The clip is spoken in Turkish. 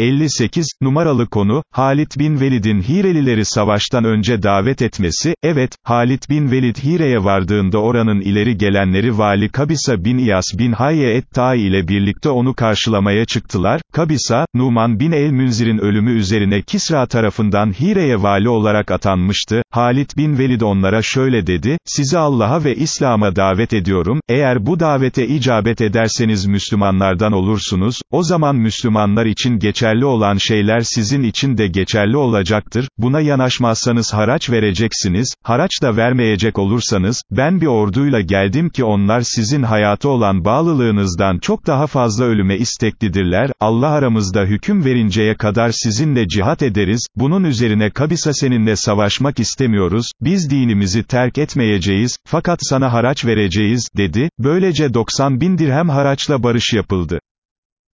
58, numaralı konu, Halit bin Velid'in Hirelileri savaştan önce davet etmesi, evet, Halit bin Velid Hire'ye vardığında oranın ileri gelenleri Vali Kabisa bin İyas bin Hayye et-Tai ile birlikte onu karşılamaya çıktılar, Kabisa, Numan bin el-Münzir'in ölümü üzerine Kisra tarafından Hire'ye vali olarak atanmıştı, Halit bin Velid onlara şöyle dedi, sizi Allah'a ve İslam'a davet ediyorum, eğer bu davete icabet ederseniz Müslümanlardan olursunuz, o zaman Müslümanlar için geçerli olan şeyler sizin için de geçerli olacaktır, buna yanaşmazsanız haraç vereceksiniz, haraç da vermeyecek olursanız, ben bir orduyla geldim ki onlar sizin hayatı olan bağlılığınızdan çok daha fazla ölüme isteklidirler, Allah aramızda hüküm verinceye kadar sizinle cihat ederiz, bunun üzerine Kabisa seninle savaşmak istemiyoruz, biz dinimizi terk etmeyeceğiz, fakat sana haraç vereceğiz, dedi, böylece 90 bin dirhem haraçla barış yapıldı.